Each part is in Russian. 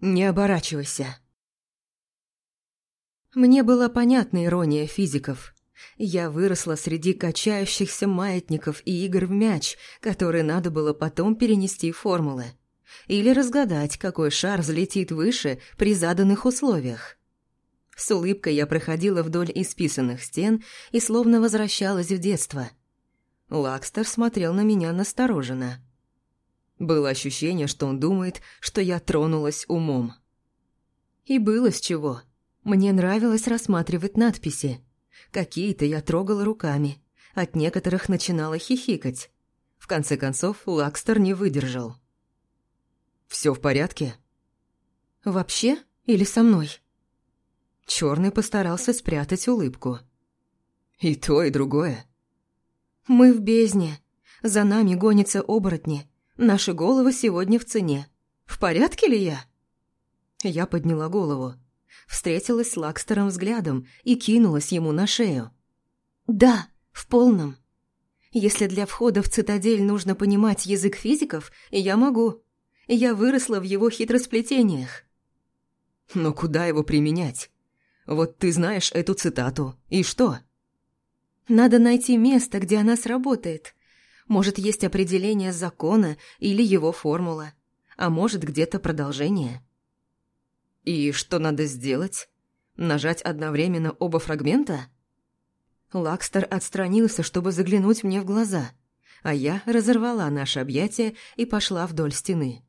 Не оборачивайся. Мне была понятна ирония физиков. Я выросла среди качающихся маятников и игр в мяч, которые надо было потом перенести в формулы. Или разгадать, какой шар взлетит выше при заданных условиях. С улыбкой я проходила вдоль исписанных стен и словно возвращалась в детство. Лакстер смотрел на меня настороженно. Было ощущение, что он думает, что я тронулась умом. И было с чего. Мне нравилось рассматривать надписи. Какие-то я трогала руками, от некоторых начинала хихикать. В конце концов, Лакстер не выдержал. «Все в порядке?» «Вообще? Или со мной?» Черный постарался спрятать улыбку. «И то, и другое». «Мы в бездне. За нами гонятся оборотни. Наши головы сегодня в цене. В порядке ли я?» Я подняла голову, встретилась с Лакстером взглядом и кинулась ему на шею. «Да, в полном. Если для входа в цитадель нужно понимать язык физиков, я могу. Я выросла в его хитросплетениях». «Но куда его применять? Вот ты знаешь эту цитату, и что?» «Надо найти место, где она сработает. Может, есть определение закона или его формула, а может, где-то продолжение. И что надо сделать? Нажать одновременно оба фрагмента? Лакстер отстранился, чтобы заглянуть мне в глаза, а я разорвала наше объятие и пошла вдоль стены.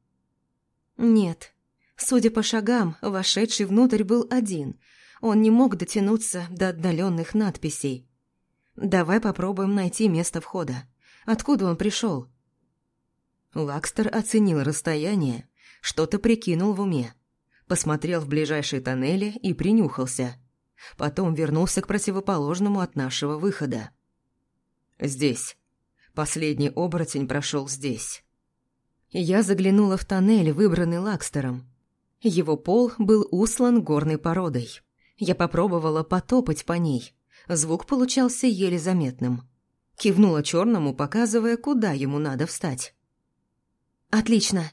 Нет, судя по шагам, вошедший внутрь был один. Он не мог дотянуться до отдаленных надписей. Давай попробуем найти место входа. Откуда он пришел? Лакстер оценил расстояние, что-то прикинул в уме. Посмотрел в ближайшие тоннели и принюхался. Потом вернулся к противоположному от нашего выхода. «Здесь. Последний оборотень прошел здесь». Я заглянула в тоннель, выбранный Лакстером. Его пол был услан горной породой. Я попробовала потопать по ней. Звук получался еле заметным. Кивнула черному, показывая, куда ему надо встать. «Отлично.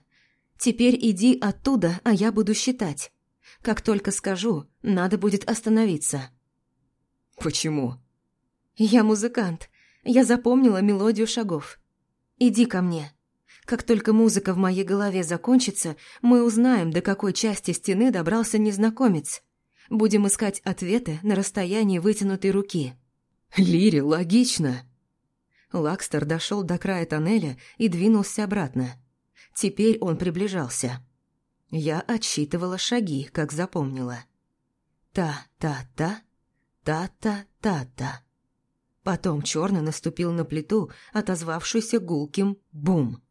Теперь иди оттуда, а я буду считать. Как только скажу, надо будет остановиться». «Почему?» «Я музыкант. Я запомнила мелодию шагов. Иди ко мне. Как только музыка в моей голове закончится, мы узнаем, до какой части стены добрался незнакомец. Будем искать ответы на расстоянии вытянутой руки». «Лири, логично!» Лакстер дошел до края тоннеля и двинулся обратно. Теперь он приближался. Я отсчитывала шаги, как запомнила. Та-та-та, та-та-та-та. Потом черный наступил на плиту, отозвавшуюся гулким «бум».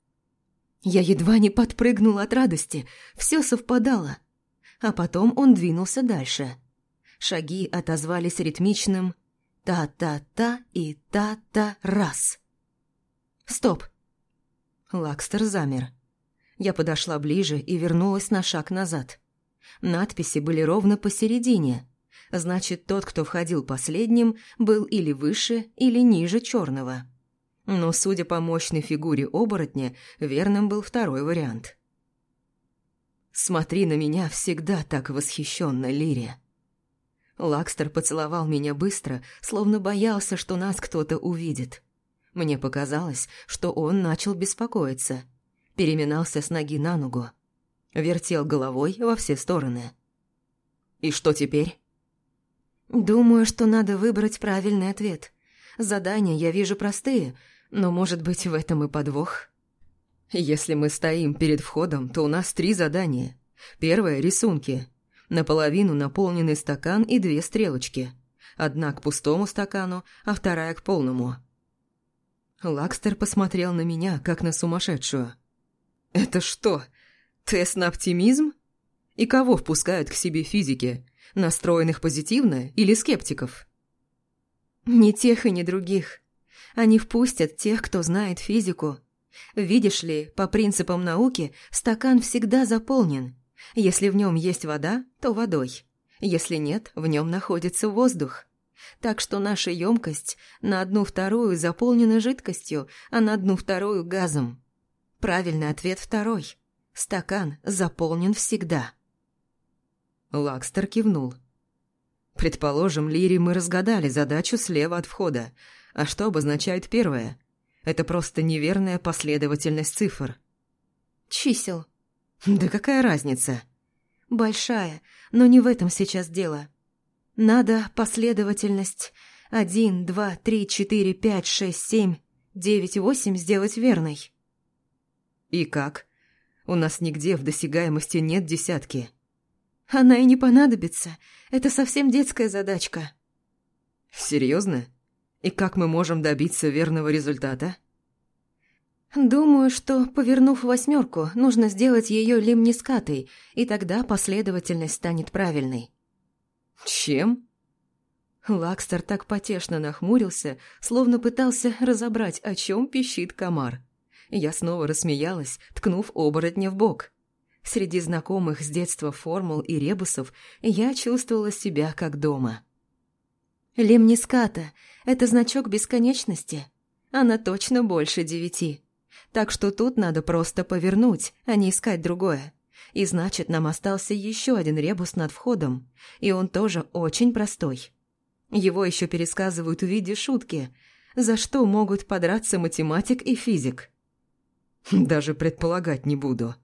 Я едва не подпрыгнула от радости, все совпадало. А потом он двинулся дальше. Шаги отозвались ритмичным Та-та-та и та-та-раз. Стоп. Лакстер замер. Я подошла ближе и вернулась на шаг назад. Надписи были ровно посередине. Значит, тот, кто входил последним, был или выше, или ниже черного. Но, судя по мощной фигуре оборотня, верным был второй вариант. «Смотри на меня всегда так восхищенно, Лирия», Лакстер поцеловал меня быстро, словно боялся, что нас кто-то увидит. Мне показалось, что он начал беспокоиться. Переминался с ноги на ногу. Вертел головой во все стороны. «И что теперь?» «Думаю, что надо выбрать правильный ответ. Задания я вижу простые, но, может быть, в этом и подвох». «Если мы стоим перед входом, то у нас три задания. Первое – рисунки. Наполовину наполненный стакан и две стрелочки. Одна к пустому стакану, а вторая к полному. Лакстер посмотрел на меня, как на сумасшедшую. «Это что, тест на оптимизм? И кого впускают к себе физики? Настроенных позитивно или скептиков?» «Ни тех и ни других. Они впустят тех, кто знает физику. Видишь ли, по принципам науки стакан всегда заполнен, если в нем есть вода, то водой. Если нет, в нем находится воздух. Так что наша емкость на одну вторую заполнена жидкостью, а на одну вторую газом. Правильный ответ второй. Стакан заполнен всегда. Лакстер кивнул. Предположим, Лири мы разгадали задачу слева от входа. А что обозначает первое? Это просто неверная последовательность цифр. Чисел. Да какая разница? Большая, но не в этом сейчас дело. Надо последовательность 1, 2, 3, 4, 5, 6, 7, 9, 8 сделать верной. И как? У нас нигде в досягаемости нет десятки. Она и не понадобится. Это совсем детская задачка. Серьезно? И как мы можем добиться верного результата? Думаю, что, повернув восьмерку, нужно сделать ее лимнискатой, и тогда последовательность станет правильной. Чем? Лакстер так потешно нахмурился, словно пытался разобрать, о чем пищит комар. Я снова рассмеялась, ткнув оборотня в бок. Среди знакомых с детства формул и ребусов я чувствовала себя как дома. Лемниската – это значок бесконечности. Она точно больше девяти. Так что тут надо просто повернуть, а не искать другое. И значит, нам остался еще один ребус над входом, и он тоже очень простой. Его еще пересказывают в виде шутки, за что могут подраться математик и физик. Даже предполагать не буду.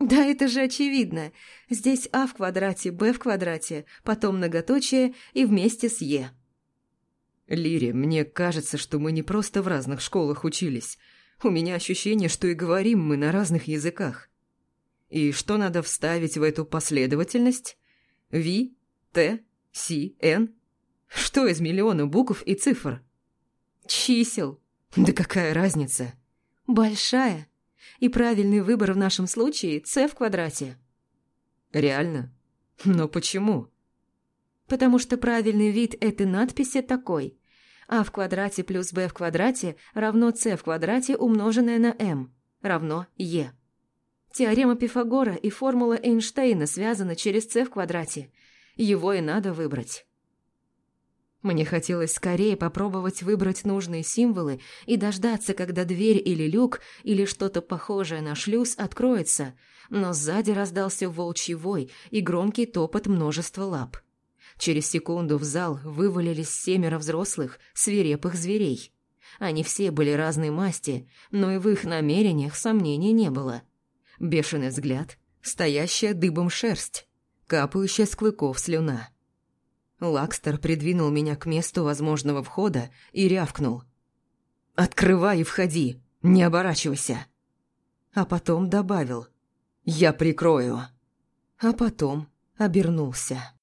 Да это же очевидно. Здесь а в квадрате, б в квадрате, потом многоточие и вместе с е. Лире, мне кажется, что мы не просто в разных школах учились. У меня ощущение, что и говорим мы на разных языках. И что надо вставить в эту последовательность? V, T, C, N? Что из миллиона букв и цифр? Чисел. Да какая разница? Большая. И правильный выбор в нашем случае – c в квадрате. Реально? Но почему? Потому что правильный вид этой надписи такой. А в квадрате плюс b в квадрате равно c в квадрате умноженное на m равно e. Теорема Пифагора и формула Эйнштейна связаны через c в квадрате. Его и надо выбрать. Мне хотелось скорее попробовать выбрать нужные символы и дождаться, когда дверь или люк, или что-то похожее на шлюз откроется, но сзади раздался волчий вой и громкий топот множества лап. Через секунду в зал вывалились семеро взрослых, свирепых зверей. Они все были разной масти, но и в их намерениях сомнений не было. Бешеный взгляд, стоящая дыбом шерсть, капающая с клыков слюна. Лакстер придвинул меня к месту возможного входа и рявкнул. «Открывай и входи, не оборачивайся!» А потом добавил. «Я прикрою!» А потом обернулся.